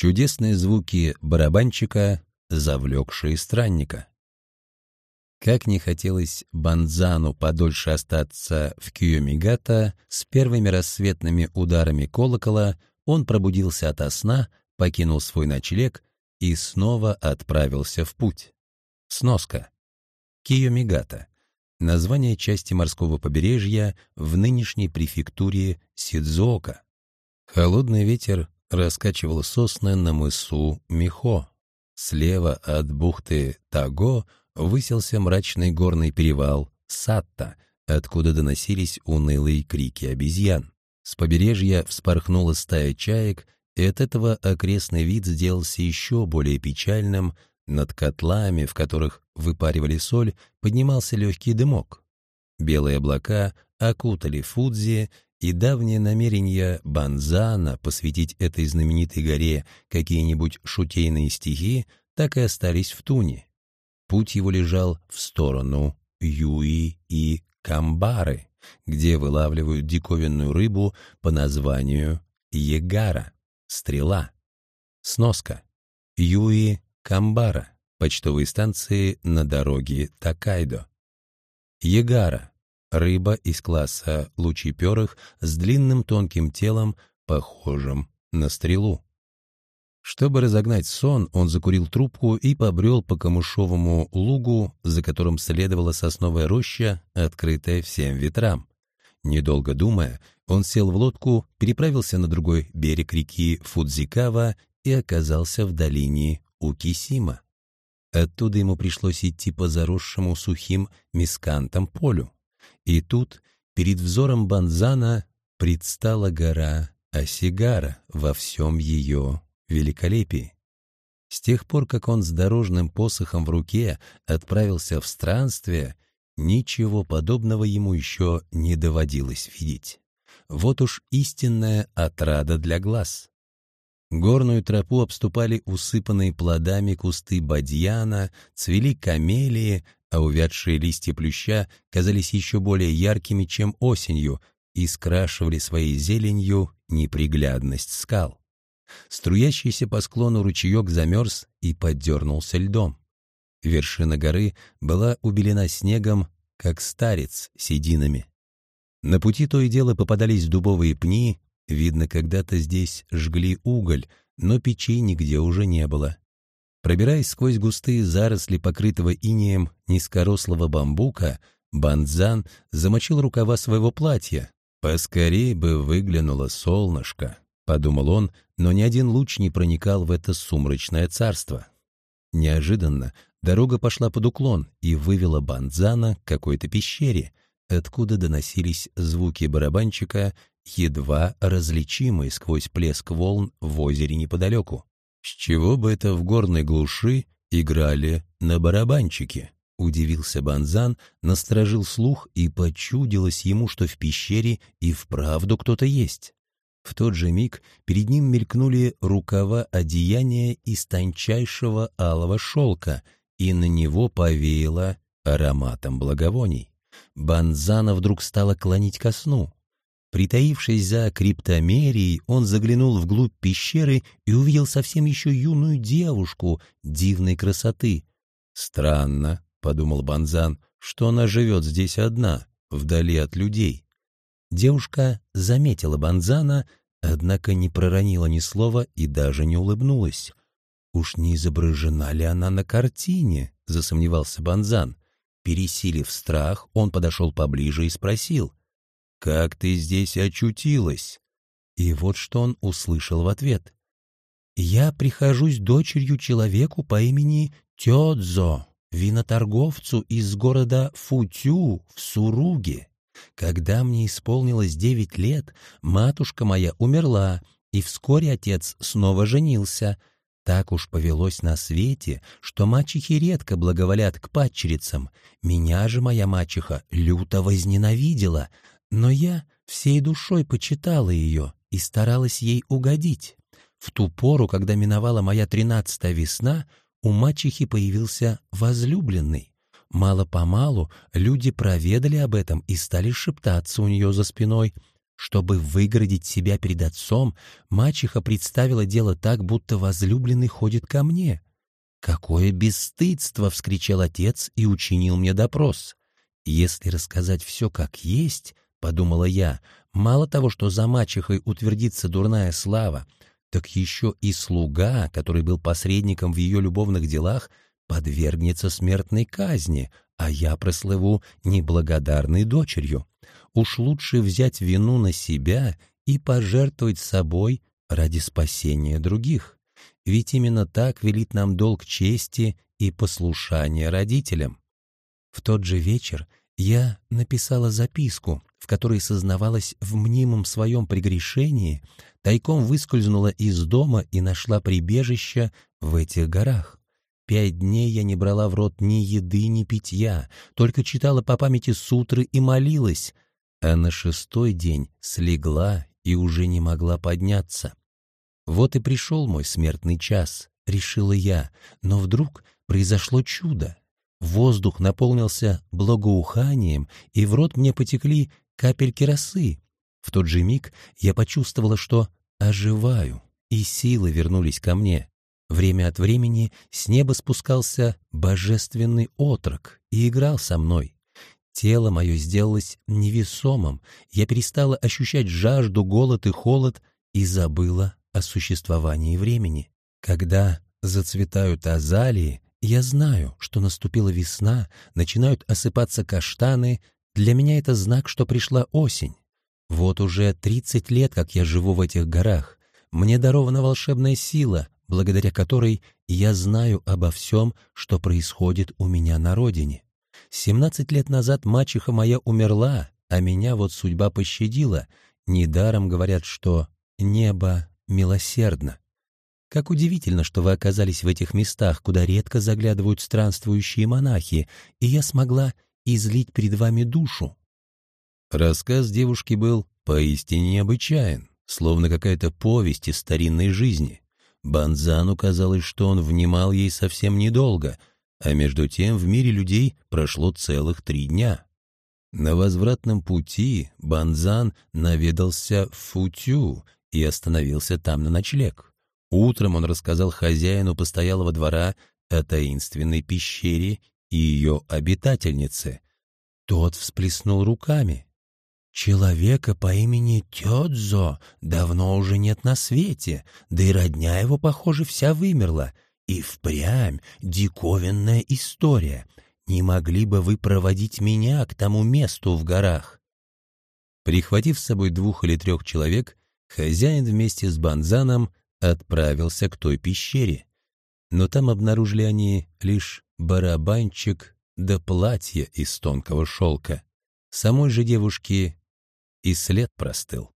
Чудесные звуки барабанчика, завлекшие странника. Как не хотелось Банзану подольше остаться в Киомигата, с первыми рассветными ударами колокола он пробудился ото сна, покинул свой ночлег и снова отправился в путь. Сноска. Киомигата. Название части морского побережья в нынешней префектуре Сидзуока. Холодный ветер раскачивал сосны на мысу Михо. Слева от бухты Таго высился мрачный горный перевал Сатта, откуда доносились унылые крики обезьян. С побережья вспорхнула стая чаек, и от этого окрестный вид сделался еще более печальным. Над котлами, в которых выпаривали соль, поднимался легкий дымок. Белые облака окутали Фудзи, и давнее намерение Банзана посвятить этой знаменитой горе какие-нибудь шутейные стихи так и остались в туне. Путь его лежал в сторону Юи и Камбары, где вылавливают диковинную рыбу по названию Егара, стрела. Сноска. Юи Камбара, почтовые станции на дороге Такайдо. Егара, Рыба из класса лучеперых с длинным тонким телом, похожим на стрелу. Чтобы разогнать сон, он закурил трубку и побрел по камышовому лугу, за которым следовала сосновая роща, открытая всем ветрам. Недолго думая, он сел в лодку, переправился на другой берег реки Фудзикава и оказался в долине Укисима. Оттуда ему пришлось идти по заросшему сухим мискантам полю. И тут перед взором Банзана предстала гора Осигара во всем ее великолепии. С тех пор, как он с дорожным посохом в руке отправился в странствие, ничего подобного ему еще не доводилось видеть. Вот уж истинная отрада для глаз. Горную тропу обступали усыпанные плодами кусты бадьяна, цвели камелии, а увядшие листья плюща казались еще более яркими, чем осенью, и скрашивали своей зеленью неприглядность скал. Струящийся по склону ручеек замерз и поддернулся льдом. Вершина горы была убелена снегом, как старец сединами. На пути то и дело попадались дубовые пни, видно, когда-то здесь жгли уголь, но печей нигде уже не было. Пробираясь сквозь густые заросли, покрытого инеем низкорослого бамбука, Банзан замочил рукава своего платья. «Поскорей бы выглянуло солнышко», — подумал он, но ни один луч не проникал в это сумрачное царство. Неожиданно дорога пошла под уклон и вывела Банзана к какой-то пещере, откуда доносились звуки барабанчика, едва различимые сквозь плеск волн в озере неподалеку. «С чего бы это в горной глуши играли на барабанчике?» Удивился Банзан, насторожил слух и почудилось ему, что в пещере и вправду кто-то есть. В тот же миг перед ним мелькнули рукава одеяния из тончайшего алого шелка, и на него повеяло ароматом благовоний. Банзана вдруг стала клонить ко сну. Притаившись за криптомерией, он заглянул вглубь пещеры и увидел совсем еще юную девушку дивной красоты. «Странно», — подумал Банзан, — «что она живет здесь одна, вдали от людей». Девушка заметила Банзана, однако не проронила ни слова и даже не улыбнулась. «Уж не изображена ли она на картине?» — засомневался Банзан. Пересилив страх, он подошел поближе и спросил. «Как ты здесь очутилась?» И вот что он услышал в ответ. «Я прихожусь дочерью человеку по имени Тёдзо, виноторговцу из города Футю в Суруге. Когда мне исполнилось девять лет, матушка моя умерла, и вскоре отец снова женился. Так уж повелось на свете, что мачехи редко благоволят к падчерицам. Меня же моя мачеха люто возненавидела, но я всей душой почитала ее и старалась ей угодить. В ту пору, когда миновала моя тринадцатая весна, у мачехи появился возлюбленный. Мало-помалу люди проведали об этом и стали шептаться у нее за спиной. Чтобы выгородить себя перед отцом, мачеха представила дело так, будто возлюбленный ходит ко мне. «Какое бесстыдство!» — вскричал отец и учинил мне допрос. «Если рассказать все как есть», — подумала я, — «мало того, что за мачехой утвердится дурная слава, так еще и слуга, который был посредником в ее любовных делах, подвергнется смертной казни, а я прослыву неблагодарной дочерью. Уж лучше взять вину на себя и пожертвовать собой ради спасения других. Ведь именно так велит нам долг чести и послушания родителям. В тот же вечер я написала записку, которой сознавалась в мнимом своем прегрешении, тайком выскользнула из дома и нашла прибежище в этих горах. Пять дней я не брала в рот ни еды, ни питья, только читала по памяти сутры и молилась, а на шестой день слегла и уже не могла подняться. Вот и пришел мой смертный час, решила я, но вдруг произошло чудо. Воздух наполнился благоуханием, и в рот мне потекли капельки росы. В тот же миг я почувствовала, что оживаю, и силы вернулись ко мне. Время от времени с неба спускался божественный отрок и играл со мной. Тело мое сделалось невесомым, я перестала ощущать жажду, голод и холод и забыла о существовании времени. Когда зацветают азалии, я знаю, что наступила весна, начинают осыпаться каштаны, для меня это знак, что пришла осень. Вот уже тридцать лет, как я живу в этих горах. Мне дарована волшебная сила, благодаря которой я знаю обо всем, что происходит у меня на родине. Семнадцать лет назад мачеха моя умерла, а меня вот судьба пощадила. Недаром говорят, что небо милосердно. Как удивительно, что вы оказались в этих местах, куда редко заглядывают странствующие монахи, и я смогла излить перед вами душу. Рассказ девушки был поистине необычайен, словно какая-то повесть из старинной жизни. Банзану казалось, что он внимал ей совсем недолго, а между тем в мире людей прошло целых три дня. На возвратном пути Банзан наведался в Футю и остановился там на ночлег. Утром он рассказал хозяину постоялого двора о таинственной пещере и ее обитательнице. Тот всплеснул руками. Человека по имени Тёдзо давно уже нет на свете, да и родня его, похоже, вся вымерла — и впрямь диковинная история. Не могли бы вы проводить меня к тому месту в горах? Прихватив с собой двух или трех человек, хозяин вместе с Банзаном отправился к той пещере. Но там обнаружили они лишь барабанчик да платье из тонкого шелка. Самой же девушки и след простыл.